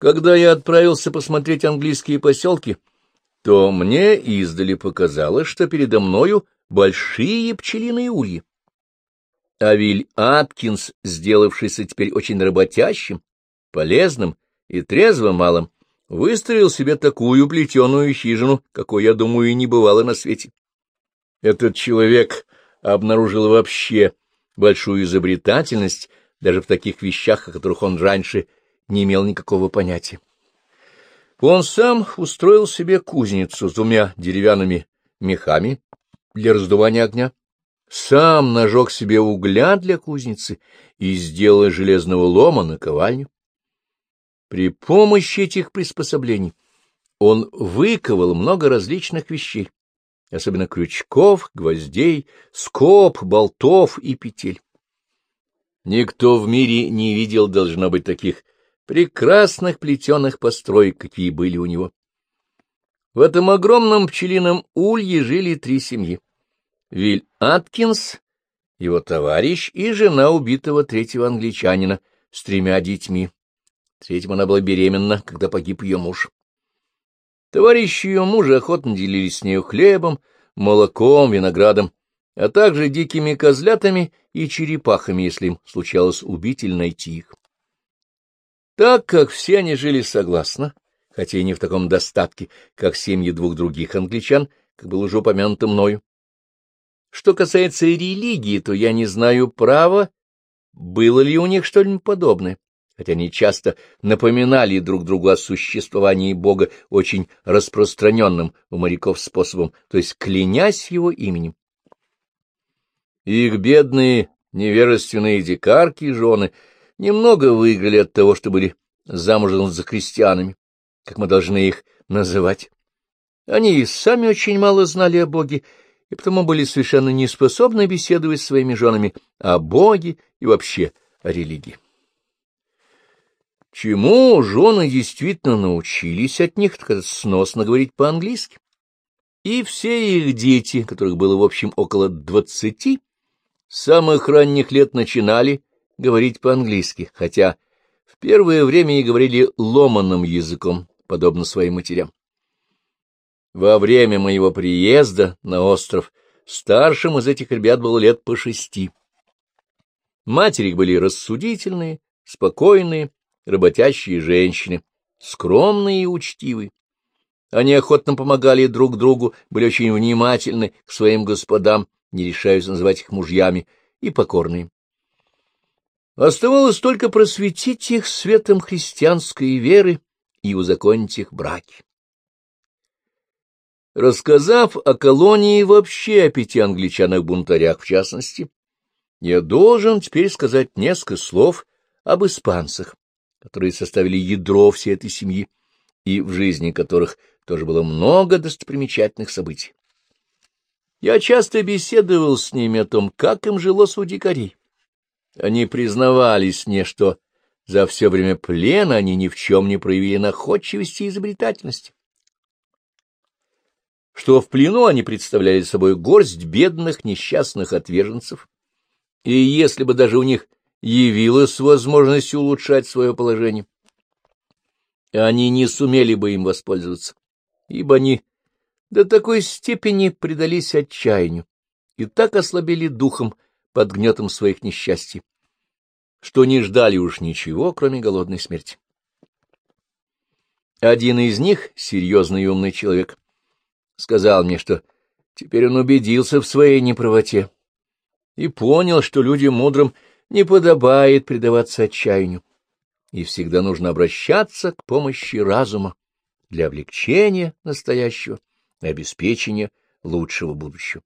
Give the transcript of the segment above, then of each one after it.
Когда я отправился посмотреть английские поселки, то мне издали показалось, что передо мною большие пчелиные ульи. Авиль Аткинс, сделавшийся теперь очень работящим, полезным и трезвым малым, выстроил себе такую плетеную хижину, какой, я думаю, и не бывало на свете. Этот человек обнаружил вообще большую изобретательность даже в таких вещах, о которых он раньше не имел никакого понятия. Он сам устроил себе кузницу с двумя деревянными мехами для раздувания огня, сам нажег себе угля для кузницы и сделал железного лома наковальню. При помощи этих приспособлений он выковал много различных вещей, особенно крючков, гвоздей, скоб, болтов и петель. Никто в мире не видел, должно быть, таких прекрасных плетеных построек, какие были у него. В этом огромном пчелином улье жили три семьи. Виль Аткинс, его товарищ и жена убитого третьего англичанина с тремя детьми. Третьим она была беременна, когда погиб ее муж. Товарищи ее мужа охотно делились с нею хлебом, молоком, виноградом, а также дикими козлятами и черепахами, если им случалось убить или найти их. Так как все они жили согласно, хотя и не в таком достатке, как семьи двух других англичан, как было уже упомянуто мною. Что касается религии, то я не знаю права, было ли у них что-нибудь подобное хотя они часто напоминали друг другу о существовании Бога очень распространенным у моряков способом, то есть клянясь его именем. Их бедные невежественные дикарки жены немного выиграли от того, что были замужем за крестьянами, как мы должны их называть. Они и сами очень мало знали о Боге, и потому были совершенно не способны беседовать с своими женами о Боге и вообще о религии. Чему жены действительно научились от них, так это сносно говорить по-английски. И все их дети, которых было, в общем, около двадцати, с самых ранних лет начинали говорить по-английски, хотя в первое время и говорили ломаным языком, подобно своим матерям. Во время моего приезда на остров старшим из этих ребят было лет по шести. Матери были рассудительные, спокойные, работящие женщины, скромные и учтивые. Они охотно помогали друг другу, были очень внимательны к своим господам, не решаясь называть их мужьями, и покорные. Оставалось только просветить их светом христианской веры и узаконить их браки. Рассказав о колонии вообще, о пяти англичанах-бунтарях в частности, я должен теперь сказать несколько слов об испанцах, которые составили ядро всей этой семьи, и в жизни которых тоже было много достопримечательных событий. Я часто беседовал с ними о том, как им жилось у дикарей. Они признавались мне, что за все время плена они ни в чем не проявили находчивости и изобретательности. Что в плену они представляли собой горсть бедных несчастных отверженцев, и если бы даже у них явилась возможность улучшать свое положение. Они не сумели бы им воспользоваться, ибо они до такой степени предались отчаянию и так ослабели духом под гнетом своих несчастий, что не ждали уж ничего, кроме голодной смерти. Один из них, серьезный и умный человек, сказал мне, что теперь он убедился в своей неправоте и понял, что людям мудрым не подобает предаваться отчаянию, и всегда нужно обращаться к помощи разума для облегчения настоящего и обеспечения лучшего будущего.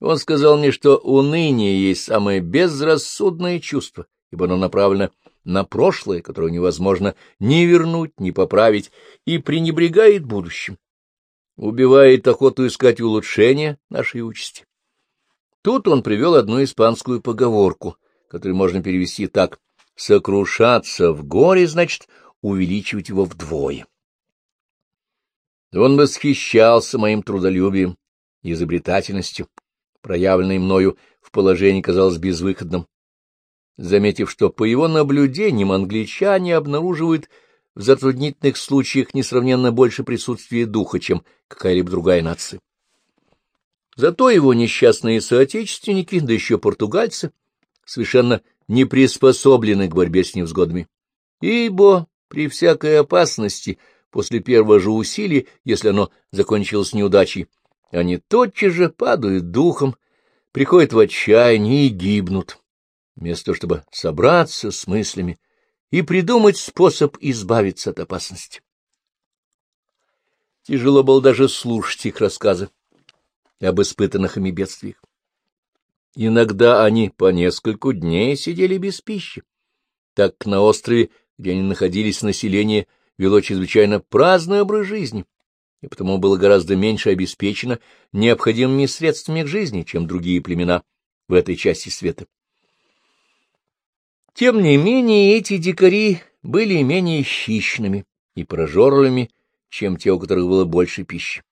Он сказал мне, что уныние есть самое безрассудное чувство, ибо оно направлено на прошлое, которое невозможно ни вернуть, ни поправить, и пренебрегает будущим, убивает охоту искать улучшения нашей участи. Тут он привел одну испанскую поговорку — который можно перевести так «сокрушаться в горе» значит увеличивать его вдвое. Он восхищался моим трудолюбием и изобретательностью, проявленной мною в положении казалось безвыходным. Заметив, что по его наблюдениям англичане обнаруживают в затруднительных случаях несравненно больше присутствия духа, чем какая-либо другая нация. Зато его несчастные соотечественники, да еще португальцы, совершенно не приспособлены к борьбе с невзгодами. Ибо при всякой опасности, после первого же усилия, если оно закончилось неудачей, они тотчас же падают духом, приходят в отчаяние и гибнут, вместо того, чтобы собраться с мыслями и придумать способ избавиться от опасности. Тяжело было даже слушать их рассказы об испытанных ими бедствиях. Иногда они по нескольку дней сидели без пищи. Так на острове, где они находились, население вело чрезвычайно праздный образ жизни, и потому было гораздо меньше обеспечено необходимыми средствами к жизни, чем другие племена в этой части света. Тем не менее, эти дикари были менее хищными и прожорливыми, чем те, у которых было больше пищи.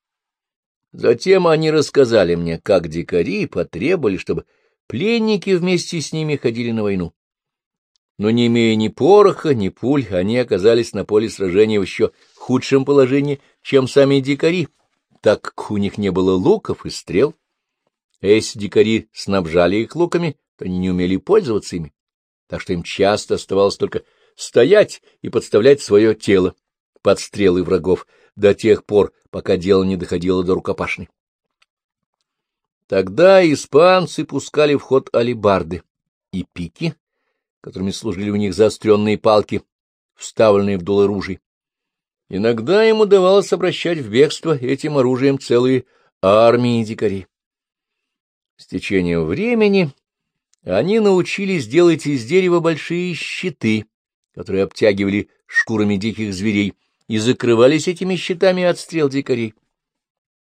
Затем они рассказали мне, как дикари потребовали, чтобы пленники вместе с ними ходили на войну. Но не имея ни пороха, ни пуль, они оказались на поле сражения в еще худшем положении, чем сами дикари, так как у них не было луков и стрел. А если дикари снабжали их луками, то они не умели пользоваться ими так что им часто оставалось только стоять и подставлять свое тело под стрелы врагов до тех пор, пока дело не доходило до рукопашной. Тогда испанцы пускали в ход алибарды и пики, которыми служили у них заостренные палки, вставленные в дуло ружей. Иногда им удавалось обращать в бегство этим оружием целые армии дикарей. С течением времени они научились делать из дерева большие щиты, которые обтягивали шкурами диких зверей и закрывались этими щитами от стрел дикарей.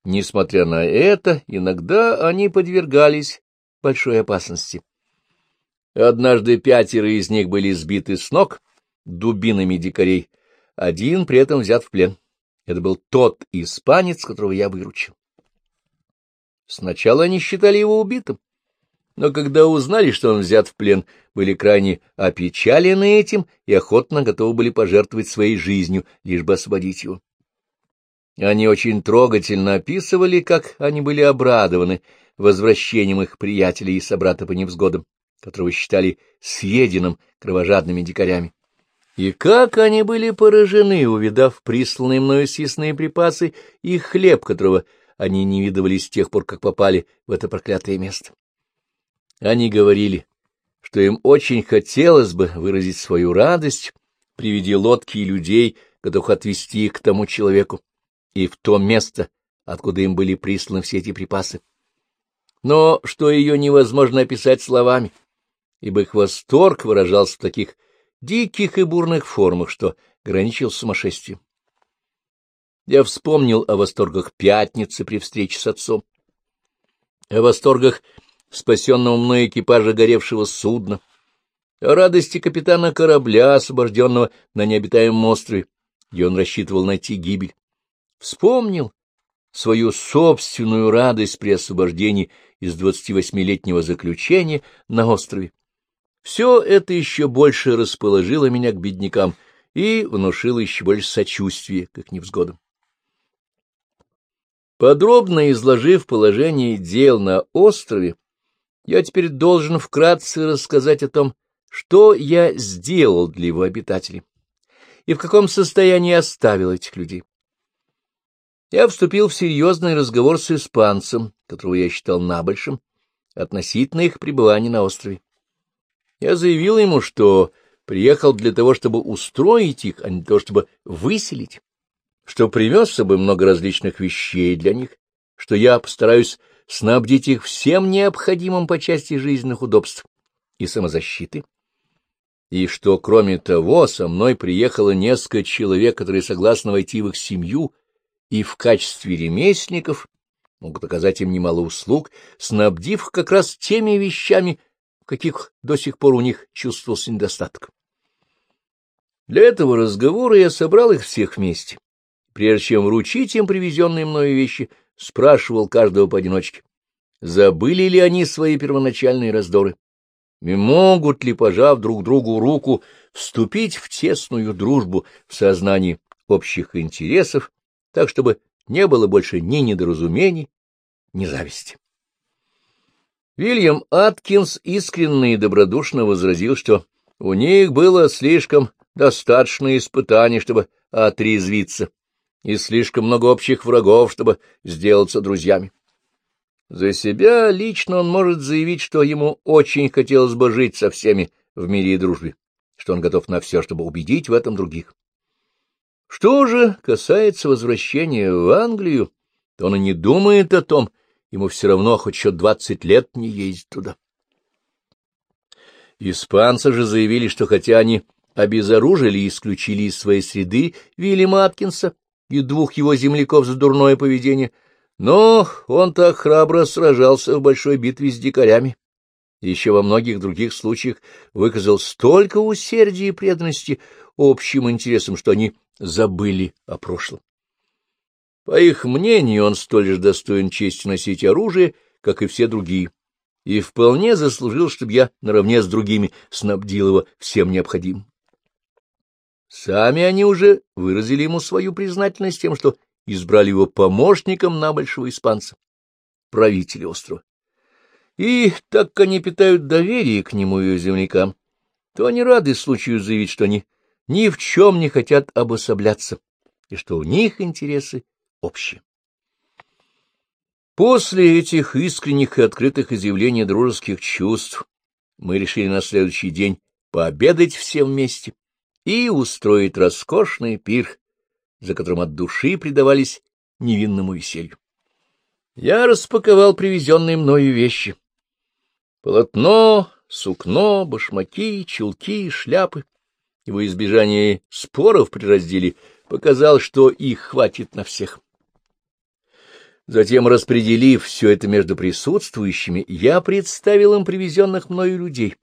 Несмотря на это, иногда они подвергались большой опасности. Однажды пятеро из них были сбиты с ног дубинами дикарей, один при этом взят в плен. Это был тот испанец, которого я выручил. Сначала они считали его убитым, но когда узнали, что он взят в плен, были крайне опечалены этим и охотно готовы были пожертвовать своей жизнью, лишь бы освободить его. Они очень трогательно описывали, как они были обрадованы возвращением их приятелей и собрата по невзгодам, которого считали съеденным кровожадными дикарями. И как они были поражены, увидав присланные мною съестные припасы и хлеб, которого они не видывали с тех пор, как попали в это проклятое место. Они говорили, что им очень хотелось бы выразить свою радость при виде лодки и людей, готовых отвезти их к тому человеку и в то место, откуда им были присланы все эти припасы. Но что ее невозможно описать словами, ибо их восторг выражался в таких диких и бурных формах, что граничил с сумасшествием. Я вспомнил о восторгах пятницы при встрече с отцом, о восторгах спасенного мной экипажа горевшего судна, о радости капитана корабля, освобожденного на необитаемом острове, где он рассчитывал найти гибель. Вспомнил свою собственную радость при освобождении из двадцати восьмилетнего заключения на острове. Все это еще больше расположило меня к беднякам и внушило еще больше сочувствия к их невзгодам. Подробно изложив положение дел на острове, я теперь должен вкратце рассказать о том, что я сделал для его обитателей и в каком состоянии оставил этих людей. Я вступил в серьезный разговор с испанцем, которого я считал набольшим, относительно их пребывания на острове. Я заявил ему, что приехал для того, чтобы устроить их, а не для того, чтобы выселить, что привез с собой много различных вещей для них, что я постараюсь снабдить их всем необходимым по части жизненных удобств и самозащиты, и что, кроме того, со мной приехало несколько человек, которые согласны войти в их семью и в качестве ремесленников могут оказать им немало услуг, снабдив как раз теми вещами, каких до сих пор у них чувствовался недостаток. Для этого разговора я собрал их всех вместе. Прежде чем вручить им привезенные мною вещи, спрашивал каждого поодиночке, забыли ли они свои первоначальные раздоры, и могут ли, пожав друг другу руку, вступить в тесную дружбу в сознании общих интересов, так чтобы не было больше ни недоразумений, ни зависти. Вильям Аткинс искренне и добродушно возразил, что у них было слишком достаточно испытаний, чтобы отрезвиться, и слишком много общих врагов, чтобы сделаться друзьями. За себя лично он может заявить, что ему очень хотелось бы жить со всеми в мире и дружбе, что он готов на все, чтобы убедить в этом других. Что же касается возвращения в Англию, то он и не думает о том, ему все равно хоть еще двадцать лет не ездить туда. Испанцы же заявили, что хотя они обезоружили и исключили из своей среды Вильяма Аткинса и двух его земляков за дурное поведение, но он так храбро сражался в большой битве с дикарями и еще во многих других случаях выказал столько усердия и преданности общим интересам, что они забыли о прошлом. По их мнению, он столь же достоин чести носить оружие, как и все другие, и вполне заслужил, чтобы я наравне с другими снабдил его всем необходимым. Сами они уже выразили ему свою признательность тем, что избрали его помощником на большого испанца, правителя острова. И так как они питают доверие к нему и землякам, то они рады случаю заявить, что они ни в чем не хотят обособляться, и что у них интересы общие. После этих искренних и открытых изъявлений дружеских чувств мы решили на следующий день пообедать все вместе и устроить роскошный пир, за которым от души предавались невинному веселью. Я распаковал привезенные мною вещи. Полотно, сукно, башмаки, чулки, шляпы. Его избежание споров при разделе показал, что их хватит на всех. Затем, распределив все это между присутствующими, я представил им привезенных мною людей,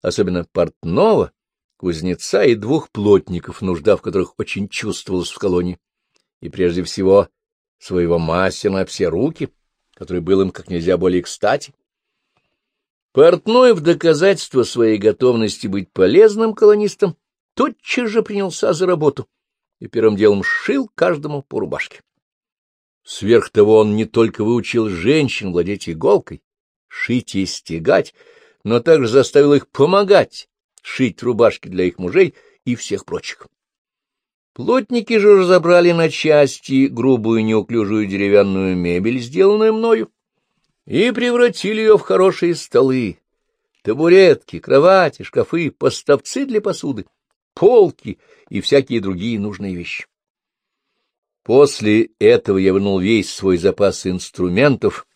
особенно портного, кузнеца и двух плотников, нужда в которых очень чувствовалась в колонии, и прежде всего своего мастера на все руки, который был им как нельзя более кстати. Портной в доказательство своей готовности быть полезным колонистом тотчас же принялся за работу и первым делом шил каждому по рубашке. Сверх того он не только выучил женщин владеть иголкой, шить и стегать, но также заставил их помогать шить рубашки для их мужей и всех прочих. Плотники же разобрали на части грубую неуклюжую деревянную мебель, сделанную мною, и превратили ее в хорошие столы, табуретки, кровати, шкафы, поставцы для посуды, полки и всякие другие нужные вещи. После этого я вынул весь свой запас инструментов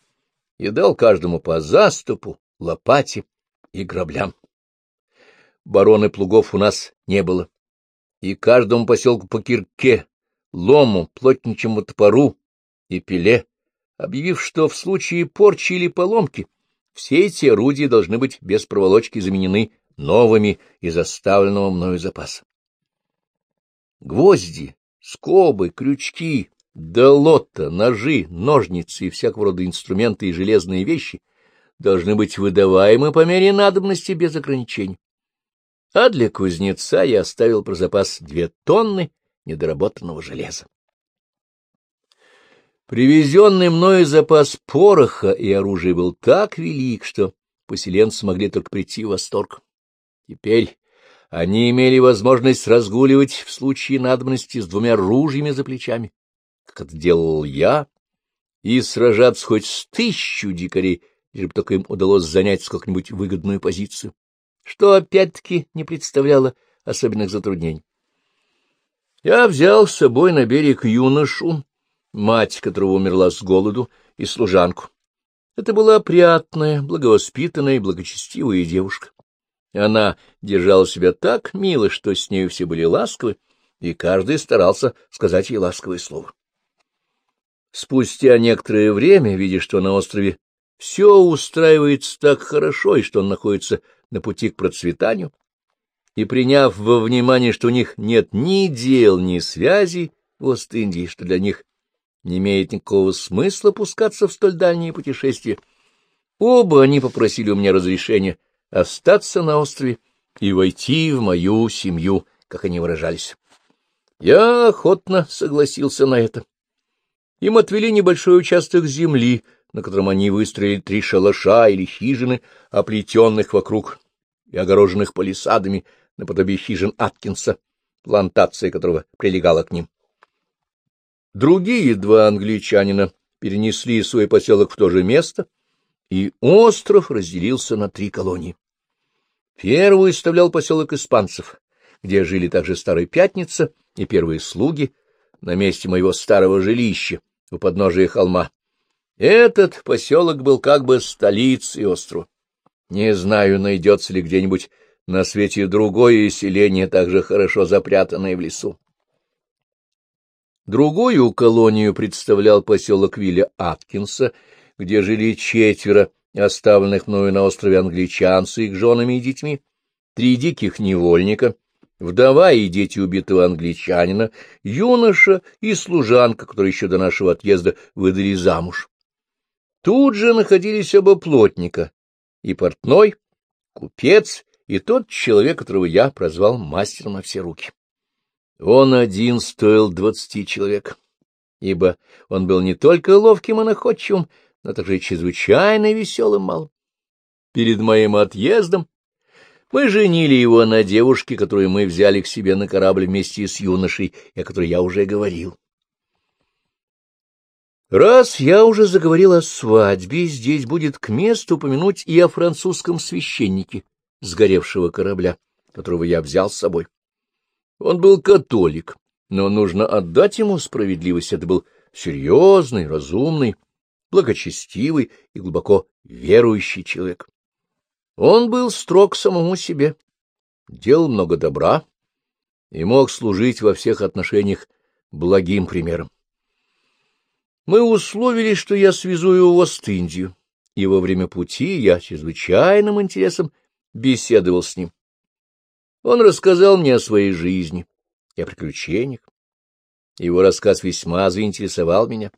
и дал каждому по заступу, лопате и граблям. Бароны плугов у нас не было, и каждому поселку по кирке, лому, плотничьему топору и пиле, объявив, что в случае порчи или поломки все эти орудия должны быть без проволочки заменены новыми из оставленного мною запаса. Гвозди, скобы, крючки, долота, ножи, ножницы и всякого рода инструменты и железные вещи должны быть выдаваемы по мере надобности без ограничений. А для кузнеца я оставил про запас две тонны недоработанного железа. Привезенный мною запас пороха и оружия был так велик, что поселенцы могли только прийти в восторг. Теперь они имели возможность разгуливать в случае надобности с двумя ружьями за плечами, как это делал я, и сражаться хоть с тысячу дикарей, лишь бы только им удалось занять сколько-нибудь выгодную позицию, что опять-таки не представляло особенных затруднений. Я взял с собой на берег юношу, мать которого умерла с голоду, и служанку. Это была опрятная, благовоспитанная и благочестивая девушка. Она держала себя так мило, что с нею все были ласковы, и каждый старался сказать ей ласковое слово. Спустя некоторое время, видя, что на острове все устраивается так хорошо и что он находится на пути к процветанию, и приняв во внимание, что у них нет ни дел, ни связей в Ост-Индии, что для них не имеет никакого смысла пускаться в столь дальние путешествия, оба они попросили у меня разрешения остаться на острове и войти в мою семью, как они выражались. Я охотно согласился на это. Им отвели небольшой участок земли, на котором они выстроили три шалаша или хижины, оплетенных вокруг и огороженных палисадами, наподобие хижин Аткинса, плантация которого прилегала к ним. Другие два англичанина перенесли свой поселок в то же место, и остров разделился на три колонии. Первую составлял поселок испанцев, где жили также Старая Пятница и первые слуги на месте моего старого жилища у подножия холма. Этот поселок был как бы столицей острова. Не знаю, найдется ли где-нибудь на свете другое селение, также хорошо запрятанное в лесу. Другую колонию представлял поселок Вилля Аткинса, где жили четверо оставленных мною на острове англичан с их женами и детьми, три диких невольника, вдова и дети убитого англичанина, юноша и служанка, которые еще до нашего отъезда выдали замуж. Тут же находились оба плотника, и портной, купец, и тот человек, которого я прозвал мастером на все руки. Он один стоил двадцати человек, ибо он был не только ловким и находчивым, но также чрезвычайно веселым малым. Перед моим отъездом мы женили его на девушке, которую мы взяли к себе на корабль вместе с юношей, о которой я уже говорил. Раз я уже заговорил о свадьбе, здесь будет к месту упомянуть и о французском священнике сгоревшего корабля, которого я взял с собой. Он был католик, но нужно отдать ему справедливость. Это был серьезный, разумный, благочестивый и глубоко верующий человек. Он был строг самому себе, делал много добра и мог служить во всех отношениях благим примером. Мы условились, что я свезу его в Ост-Индию, и во время пути я чрезвычайным интересом беседовал с ним. Он рассказал мне о своей жизни и о приключениях. Его рассказ весьма заинтересовал меня.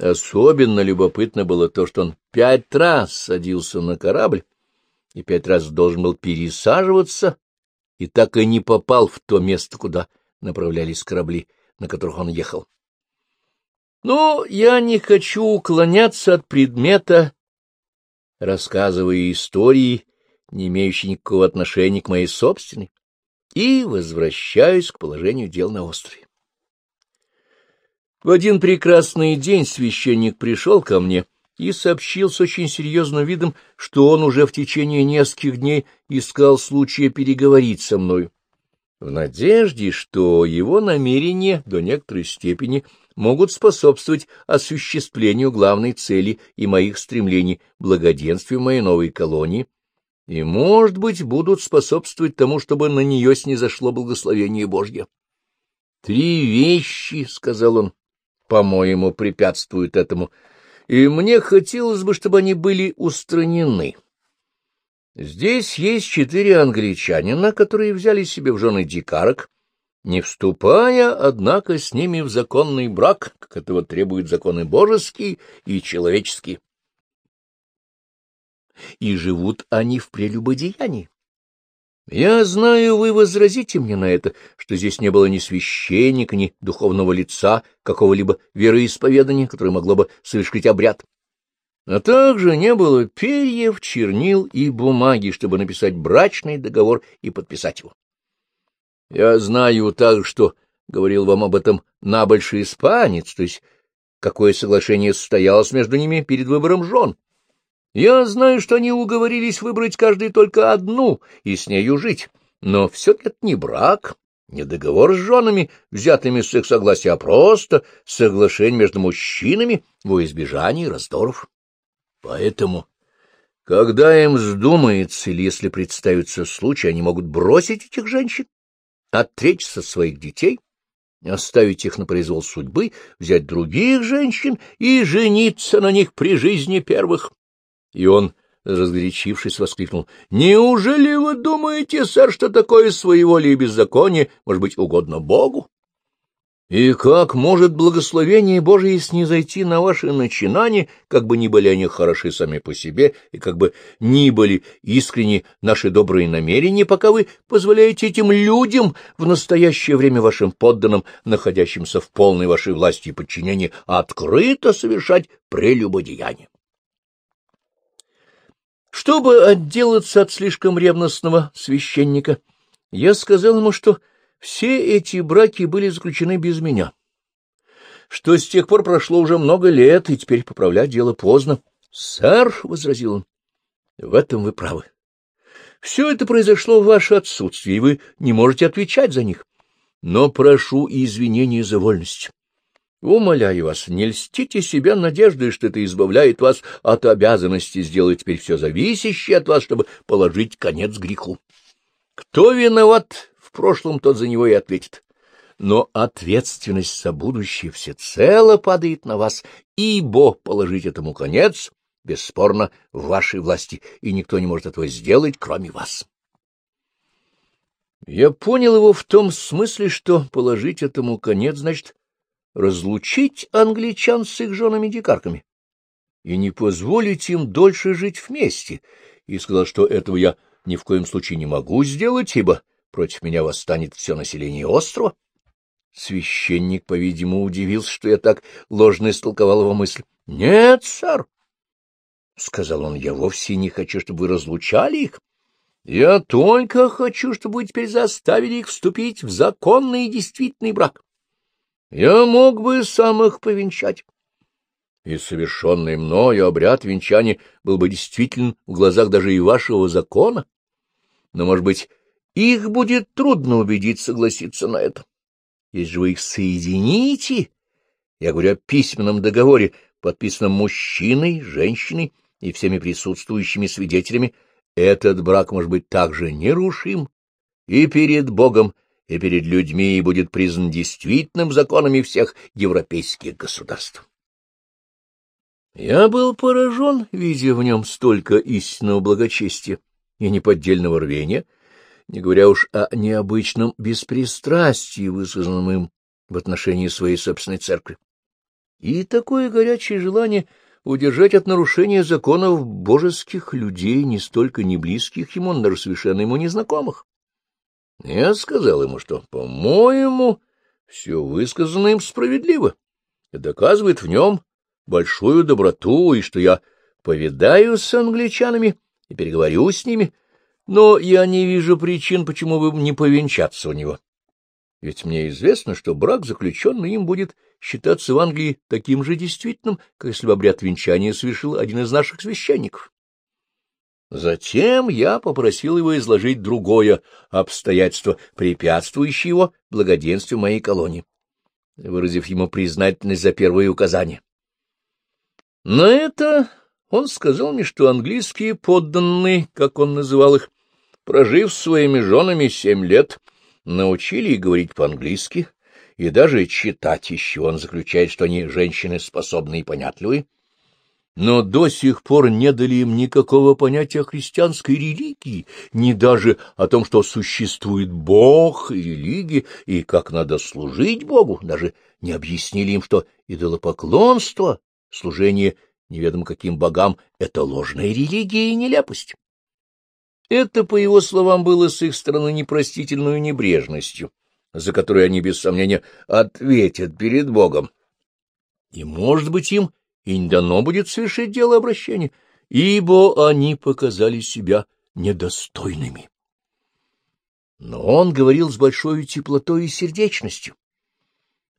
Особенно любопытно было то, что он пять раз садился на корабль и пять раз должен был пересаживаться, и так и не попал в то место, куда направлялись корабли, на которых он ехал. Но я не хочу уклоняться от предмета, рассказывая истории не имеющий никакого отношения к моей собственной, и возвращаюсь к положению дел на острове. В один прекрасный день священник пришел ко мне и сообщил с очень серьезным видом, что он уже в течение нескольких дней искал случая переговорить со мною, в надежде, что его намерения до некоторой степени могут способствовать осуществлению главной цели и моих стремлений благоденствию моей новой колонии — и, может быть, будут способствовать тому, чтобы на нее снизошло благословение Божье. «Три вещи», — сказал он, — «по-моему, препятствуют этому, и мне хотелось бы, чтобы они были устранены». Здесь есть четыре англичанина, которые взяли себе в жены дикарок, не вступая, однако, с ними в законный брак, как этого требуют законы божеские и человеческие и живут они в прелюбодеянии. Я знаю, вы возразите мне на это, что здесь не было ни священника, ни духовного лица, какого-либо вероисповедания, которое могло бы совершить обряд. А также не было перьев, чернил и бумаги, чтобы написать брачный договор и подписать его. Я знаю также, что говорил вам об этом набольший испанец, то есть какое соглашение состоялось между ними перед выбором жен. Я знаю, что они уговорились выбрать каждый только одну и с нею жить, но все-таки это не брак, не договор с женами, взятыми с их согласия, а просто соглашение между мужчинами во избежании раздоров. Поэтому, когда им вздумается или если представится случай, они могут бросить этих женщин, отречься от своих детей, оставить их на произвол судьбы, взять других женщин и жениться на них при жизни первых. И он, разгорячившись, воскликнул. — Неужели вы думаете, сэр, что такое своеволие и беззаконие может быть угодно Богу? И как может благословение Божие снизойти на ваши начинания, как бы ни были они хороши сами по себе, и как бы ни были искренни наши добрые намерения, пока вы позволяете этим людям в настоящее время вашим подданным, находящимся в полной вашей власти и подчинении, открыто совершать прелюбодеяние? Чтобы отделаться от слишком ревностного священника, я сказал ему, что все эти браки были заключены без меня, что с тех пор прошло уже много лет, и теперь поправлять дело поздно. — Сэр, — возразил он, — в этом вы правы. Все это произошло в ваше отсутствие, и вы не можете отвечать за них. Но прошу извинения за вольность. Умоляю вас, не льстите себя надеждой, что это избавляет вас от обязанности сделать теперь все зависящее от вас, чтобы положить конец греху. Кто виноват в прошлом, тот за него и ответит. Но ответственность за будущее всецело падает на вас, ибо положить этому конец, бесспорно, в вашей власти, и никто не может этого сделать, кроме вас. Я понял его в том смысле, что положить этому конец значит разлучить англичан с их женами-дикарками и не позволить им дольше жить вместе, и сказал, что этого я ни в коем случае не могу сделать, ибо против меня восстанет все население острова. Священник, по-видимому, удивился, что я так ложно истолковал его мысль. — Нет, сэр, — сказал он, — я вовсе не хочу, чтобы вы разлучали их. Я только хочу, чтобы вы теперь заставили их вступить в законный и действительный брак. Я мог бы сам их повенчать. И совершенный мною обряд венчания был бы действительно в глазах даже и вашего закона. Но, может быть, их будет трудно убедить согласиться на это. Если же вы их соедините, я говорю о письменном договоре, подписанном мужчиной, женщиной и всеми присутствующими свидетелями, этот брак может быть также нерушим и перед Богом, и перед людьми и будет признан действительным законами всех европейских государств. Я был поражен, видя в нем столько истинного благочестия и неподдельного рвения, не говоря уж о необычном беспристрастии, высказанном им в отношении своей собственной церкви. И такое горячее желание удержать от нарушения законов божеских людей, не столько не близких ему, но даже совершенно ему незнакомых. Я сказал ему, что, по-моему, все высказано им справедливо и доказывает в нем большую доброту, и что я повидаюсь с англичанами и переговорю с ними, но я не вижу причин, почему бы не повенчаться у него. Ведь мне известно, что брак, заключенный им, будет считаться в Англии таким же действительным, как если бы обряд венчания совершил один из наших священников. Затем я попросил его изложить другое обстоятельство, препятствующее его благоденствию моей колонии, выразив ему признательность за первые указания. На это он сказал мне, что английские подданные, как он называл их, прожив своими женами семь лет, научили их говорить по-английски, и даже читать еще он заключает, что они женщины способные и понятливые, но до сих пор не дали им никакого понятия о христианской религии, ни даже о том, что существует Бог и религия, и как надо служить Богу, даже не объяснили им, что идолопоклонство, служение неведомо каким богам — это ложная религия и нелепость. Это, по его словам, было с их стороны непростительной небрежностью, за которую они, без сомнения, ответят перед Богом. И, может быть, им и не дано будет совершить дело обращения, ибо они показали себя недостойными. Но он говорил с большой теплотой и сердечностью.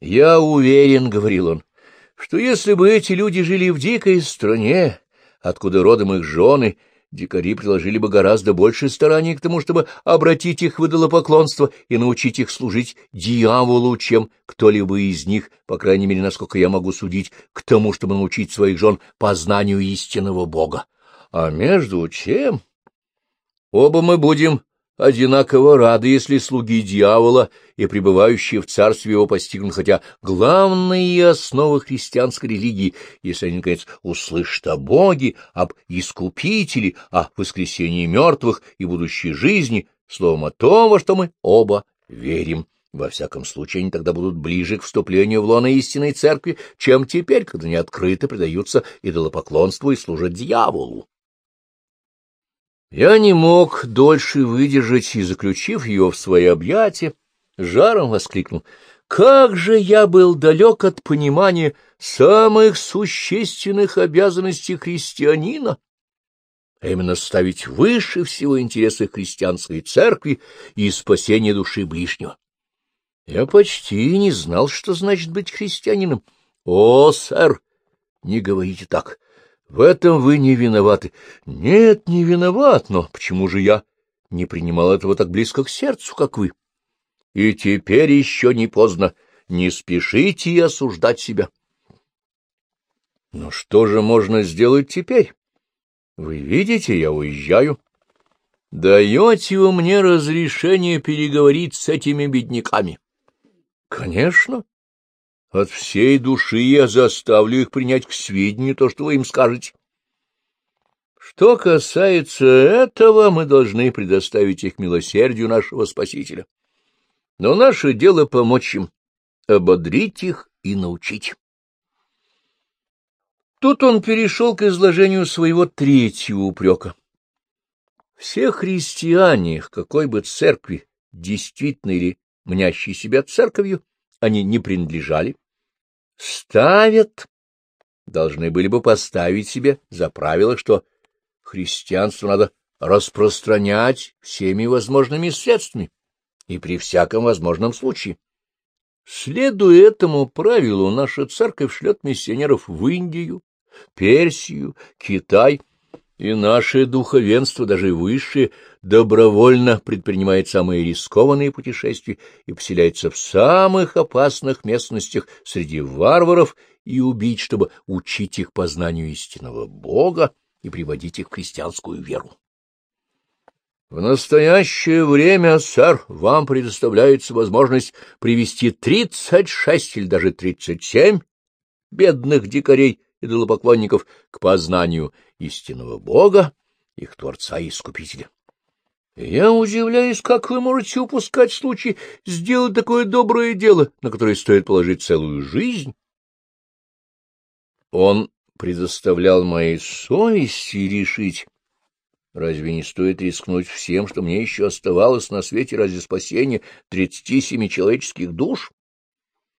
«Я уверен, — говорил он, — что если бы эти люди жили в дикой стране, откуда родом их жены, — дикари приложили бы гораздо больше стараний к тому, чтобы обратить их в идолопоклонство и научить их служить дьяволу, чем кто-либо из них, по крайней мере, насколько я могу судить, к тому, чтобы научить своих жен познанию истинного Бога. А между тем, оба мы будем одинаково рады, если слуги дьявола и пребывающие в царстве его постигнут хотя главные основы христианской религии, если они, наконец, услышат о Боге, об Искупителе, о воскресении мертвых и будущей жизни, словом, о том, во что мы оба верим. Во всяком случае, они тогда будут ближе к вступлению в лоно истинной церкви, чем теперь, когда они открыто предаются идолопоклонству и служат дьяволу. Я не мог дольше выдержать и, заключив ее в свои объятия, жаром воскликнул. Как же я был далек от понимания самых существенных обязанностей христианина! а именно ставить выше всего интересы христианской церкви и спасения души ближнего. Я почти не знал, что значит быть христианином. О, сэр, не говорите так. В этом вы не виноваты. Нет, не виноват, но почему же я не принимал этого так близко к сердцу, как вы? И теперь еще не поздно. Не спешите осуждать себя. Но что же можно сделать теперь? Вы видите, я уезжаю. Даете вы мне разрешение переговорить с этими бедняками? Конечно. От всей души я заставлю их принять к сведению то, что вы им скажете. Что касается этого, мы должны предоставить их милосердию нашего Спасителя. Но наше дело помочь им, ободрить их и научить. Тут он перешел к изложению своего третьего упрека. Все христиане, какой бы церкви, действительно или мнящей себя церковью, они не принадлежали, ставят, должны были бы поставить себе за правило, что христианство надо распространять всеми возможными средствами и при всяком возможном случае. Следуя этому правилу, наша церковь шлет миссионеров в Индию, Персию, Китай, и наше духовенство, даже высшее, добровольно предпринимает самые рискованные путешествия и поселяется в самых опасных местностях среди варваров и убить, чтобы учить их познанию истинного Бога и приводить их в христианскую веру. В настоящее время, сэр, вам предоставляется возможность привести тридцать шесть или даже тридцать семь бедных дикарей идолопоклонников к познанию истинного Бога, их Творца и Искупителя. Я удивляюсь, как вы можете упускать случай сделать такое доброе дело, на которое стоит положить целую жизнь. Он предоставлял моей совести решить, разве не стоит рискнуть всем, что мне еще оставалось на свете ради спасения тридцати семи человеческих душ?